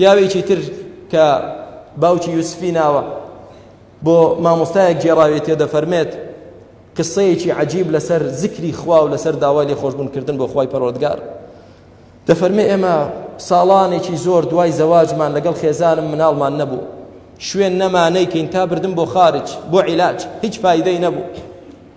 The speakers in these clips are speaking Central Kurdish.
پیاوێکی تر کە باوکی یوسفی ناوە بۆ مامۆستایەک گێڕاوێتێ دەفەرمێت قسەیەکی عجیب لەسەر زیکری خوا و لەسەر داوای لێ خۆشببوونکردن بۆ خی پەرۆردگار دەفەرمێ ئێمە ساڵانێکی زۆر دوای زەواجمان لەگەڵ خێزانم مناڵمان نەبوو شوێن نەمانەیکەین تا بردم بۆ خارج بۆ عیلاج هیچ فیدەی نەبوو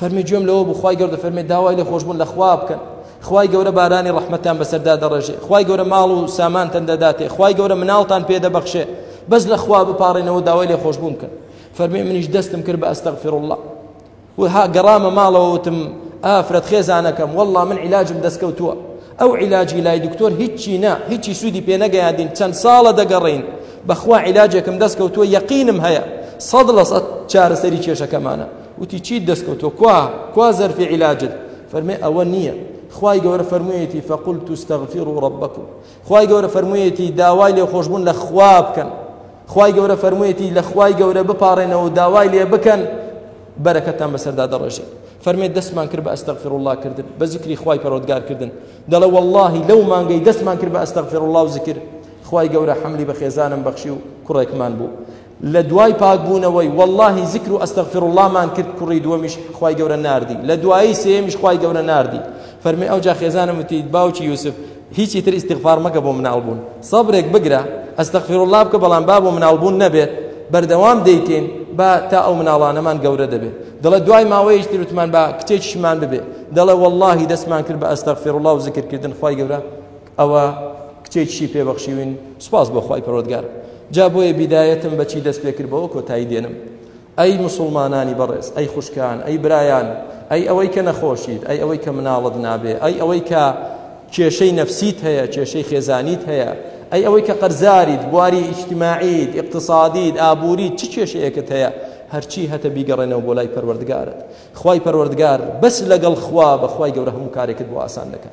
فەرمی گوێم لەوە بوو خوای گەورە فەرمی داوای لە خۆشبوون لە خوا بکەن خوای گەورە بارانی ڕەحمەتان بەسەردا دەڕێژێ خوای گەورە ماڵ و سامانتان دەداتێ خوای گەورە مناڵتان پێ دەبەخشێ بەس لە خوا بپارێنەوە داوای لێ خۆشبوون بکەن فەرمی منیش دەستم کرد بە ئەستەغفر الله و ها گەڕامە ماڵەوە وتم ئافرەت خێزانەکەم والله من علاجم دەستکەوتووە ئەو عیلاجی لای دکتۆر هیچی نا هیچی سوودی پێ نەگەیاندین چەند ساڵە دەگەڕین بەخوا عیلاجێکم دەستکەوتووە یەقینم هەیە سەد لە سەد چارەسەری کێشەکەمانە وتی چیت دەست کەوتوە کوا کوا زەرفی عیلاجت فەرمێ ئەوە نیە خوای گەورە فەرموویەتی فقلت استغفروا ربکم خوای گەورە فەرموویەتی داوای لێ خۆشبوون لە خوا بکەن خوای گەورە فەرموویەتی لە خوای گەورە بپارێنەوە داوای لێ بکەن بەرەکەتان بەسەردا دەڕێژێت فەرمێت دەستمان کرد بە ئەستەغفر الله کردن بە زیکری خوای پەرۆدگار کردن دەڵێ واللهی لەو مانگەی دەستمان کرد بە ئەستەغفر الله و زیکر خوای گەورە حملی بە خێزانم بەخشی و کوڕێکمان بوو لە دوای پاک بوونەوەی واللەهی زکر و استغفر اللە مان کرد کوڕی دووەمیش خوای گەورە ناردی لە دوایی سێیەمیش خوای گەورە ناردی فەرمی ئەوجا خێزانم وتی باوکی یوسف هیچی تر استغفار مەکە بۆ مناڵ بوون سەبرێک بگرە استغفر اللە بکە بەڵام با بۆ مناڵ بوون نەبێت بەردەوام دەیکەین با تا ئەو مناڵانەمان گەورە دەبێت دەڵێ دوای ماوەیەش تر وتمان با کچێکیشمان ببێ دەڵێ واللەهی دەستمان کرد بە استغفر اللە و زکر کردن خوای گەورە ئەوە کچێکیشی پێ بەخشیوین سوپاس بۆ خوای پەروەردگار جا بۆیە بیدایەتم بەچی دەست پێ کرد بەوە کۆتایی دێنم ئەی مسلمانانی بەڕێز ئەی خوشکان ئەی برایان ئەی ئەوەی کە نەخۆشیت ئەی ئەوەی کە مناڵت نابێ ئەی ئەوەی کە کێشەی نەفسیت هەیە کێشەی خێزانیت هەیە ئەی ئەوەی کە قەرزاریت بواری ئیجتماعیت اقتصادیت ئابووری چ کێشەیەکت هەیە هەرچی هەتە بیگەڕێنەوە بۆ لای پەروەردگارت خوای پەروەردگار بەس لەگەڵ خوا بەخوای گەورە هەموو کارێکت بۆ ئاسان دەکەن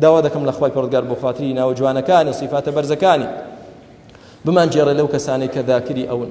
داوا دەکەم لە خوای پەرۆردگار بۆ خاتری ناوە جوانەکانی و سیفاتە بەرزەکانی بمانگێڕێ لەو کەسانەی کە ذاکری ئەون.